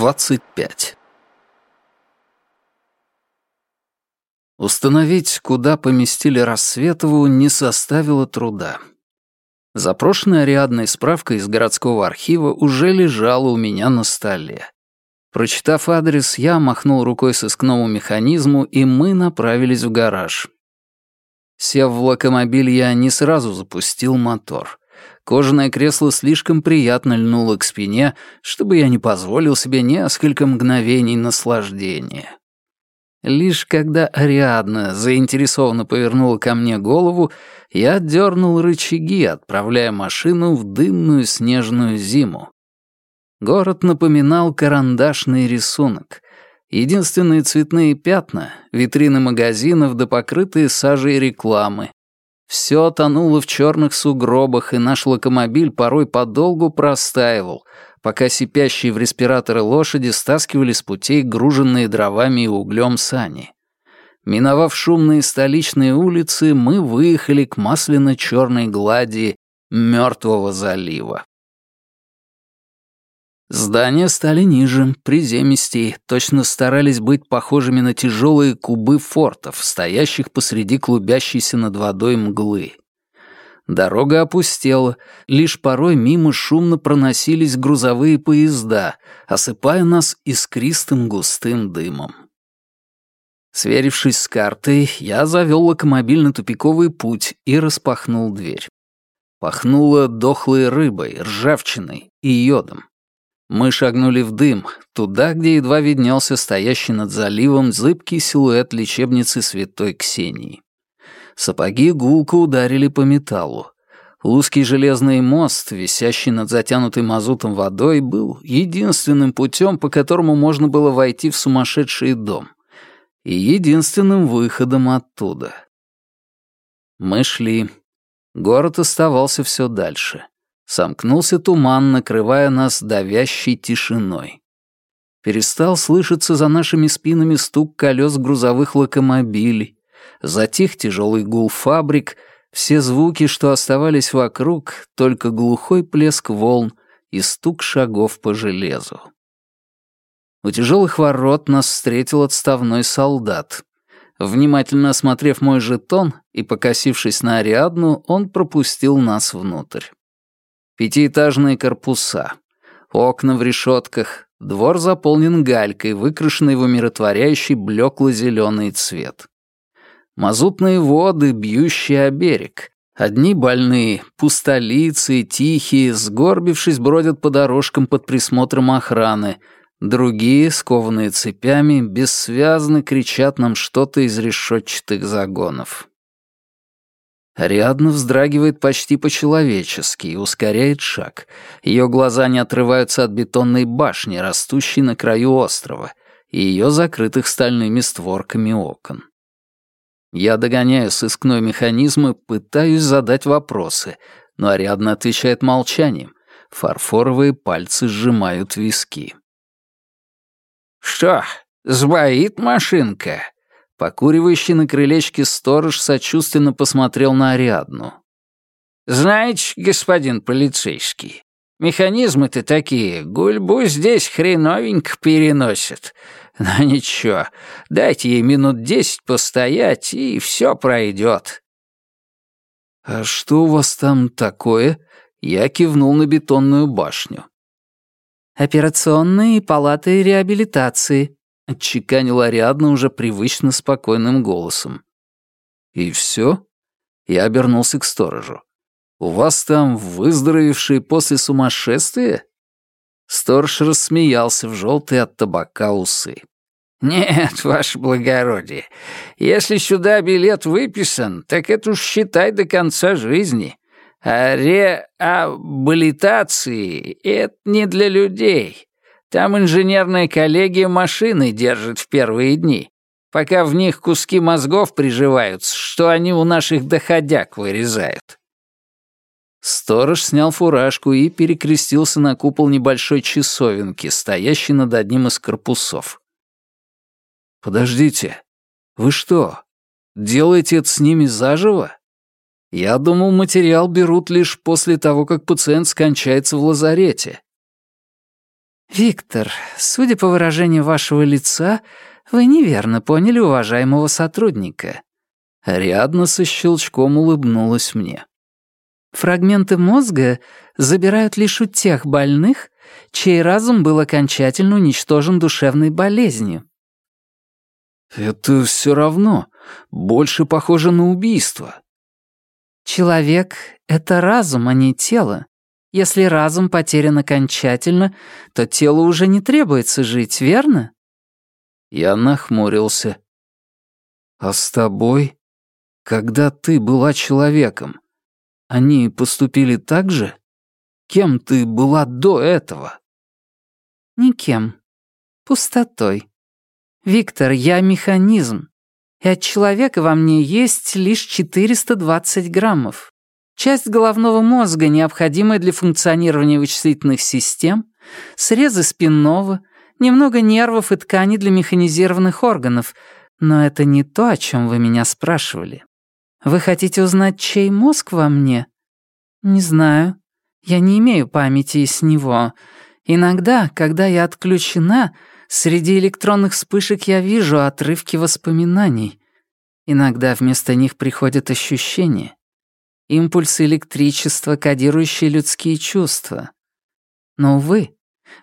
25. Установить, куда поместили Рассветову, не составило труда. Запрошенная Ариадной справка из городского архива уже лежала у меня на столе. Прочитав адрес, я махнул рукой сыскному механизму, и мы направились в гараж. Сев в локомобиль, я не сразу запустил мотор. Кожаное кресло слишком приятно льнуло к спине, чтобы я не позволил себе несколько мгновений наслаждения. Лишь когда Ариадна заинтересованно повернула ко мне голову, я дернул рычаги, отправляя машину в дымную снежную зиму. Город напоминал карандашный рисунок. Единственные цветные пятна — витрины магазинов да покрытые сажей рекламы. Все тонуло в черных сугробах, и наш локомобиль порой подолгу простаивал, пока сипящие в респираторы лошади стаскивали с путей груженные дровами и углем сани. Миновав шумные столичные улицы, мы выехали к масляно-черной глади Мертвого залива. Здания стали ниже, приземистей, точно старались быть похожими на тяжелые кубы фортов, стоящих посреди клубящейся над водой мглы. Дорога опустела, лишь порой мимо шумно проносились грузовые поезда, осыпая нас искристым густым дымом. Сверившись с картой, я завел локомобиль на тупиковый путь и распахнул дверь. Пахнуло дохлой рыбой, ржавчиной и йодом. Мы шагнули в дым, туда, где едва виднелся стоящий над заливом зыбкий силуэт лечебницы святой Ксении. Сапоги гулко ударили по металлу. Узкий железный мост, висящий над затянутой мазутом водой, был единственным путем, по которому можно было войти в сумасшедший дом. И единственным выходом оттуда. Мы шли. Город оставался все дальше. Сомкнулся туман, накрывая нас давящей тишиной. Перестал слышаться за нашими спинами стук колес грузовых локомобилей, затих тяжелый гул фабрик, все звуки, что оставались вокруг, только глухой плеск волн и стук шагов по железу. У тяжелых ворот нас встретил отставной солдат. Внимательно осмотрев мой жетон и покосившись на Ариадну, он пропустил нас внутрь. Пятиэтажные корпуса, окна в решетках, двор заполнен галькой, выкрашенной в умиротворяющий блекло-зеленый цвет. Мазутные воды, бьющие о берег. Одни больные, пустолицы, тихие, сгорбившись, бродят по дорожкам под присмотром охраны, другие, скованные цепями, бессвязно кричат нам что-то из решетчатых загонов. Ариадна вздрагивает почти по-человечески и ускоряет шаг. Ее глаза не отрываются от бетонной башни, растущей на краю острова, и ее закрытых стальными створками окон. Я догоняю сыскной механизм и пытаюсь задать вопросы, но Ариадна отвечает молчанием. Фарфоровые пальцы сжимают виски. «Что, сбоит машинка?» Покуривающий на крылечке сторож сочувственно посмотрел на Ариадну. «Знаете, господин полицейский, механизмы-то такие, гульбу здесь хреновенько переносят. Но ничего, дайте ей минут десять постоять, и все пройдет». «А что у вас там такое?» Я кивнул на бетонную башню. «Операционные палаты реабилитации», отчеканил Ариадна уже привычно спокойным голосом. «И все?» Я обернулся к сторожу. «У вас там выздоровевшие после сумасшествия?» Сторож рассмеялся в желтые от табака усы. «Нет, ваше благородие, если сюда билет выписан, так это уж считай до конца жизни. А реабилитации — это не для людей. Там инженерная коллегия машины держит в первые дни, пока в них куски мозгов приживаются, что они у наших доходяг вырезают. Сторож снял фуражку и перекрестился на купол небольшой часовенки, стоящей над одним из корпусов. «Подождите, вы что, делаете это с ними заживо? Я думал, материал берут лишь после того, как пациент скончается в лазарете». «Виктор, судя по выражению вашего лица, вы неверно поняли уважаемого сотрудника». Рядно со щелчком улыбнулась мне. «Фрагменты мозга забирают лишь у тех больных, чей разум был окончательно уничтожен душевной болезнью». «Это все равно больше похоже на убийство». «Человек — это разум, а не тело. Если разум потерян окончательно, то телу уже не требуется жить, верно?» Я нахмурился. «А с тобой, когда ты была человеком, они поступили так же? Кем ты была до этого?» «Никем. Пустотой. Виктор, я механизм, и от человека во мне есть лишь 420 граммов. Часть головного мозга, необходимая для функционирования вычислительных систем, срезы спинного, немного нервов и тканей для механизированных органов, но это не то, о чем вы меня спрашивали. Вы хотите узнать, чей мозг во мне? Не знаю. Я не имею памяти с него. Иногда, когда я отключена, среди электронных вспышек я вижу отрывки воспоминаний. Иногда вместо них приходят ощущения импульсы электричества, кодирующие людские чувства. Но, увы,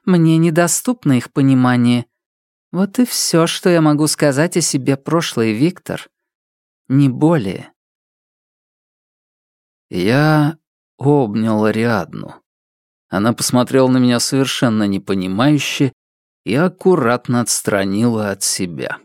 мне недоступно их понимание. Вот и все, что я могу сказать о себе прошлое, Виктор. Не более. Я обнял Ариадну. Она посмотрела на меня совершенно непонимающе и аккуратно отстранила от себя.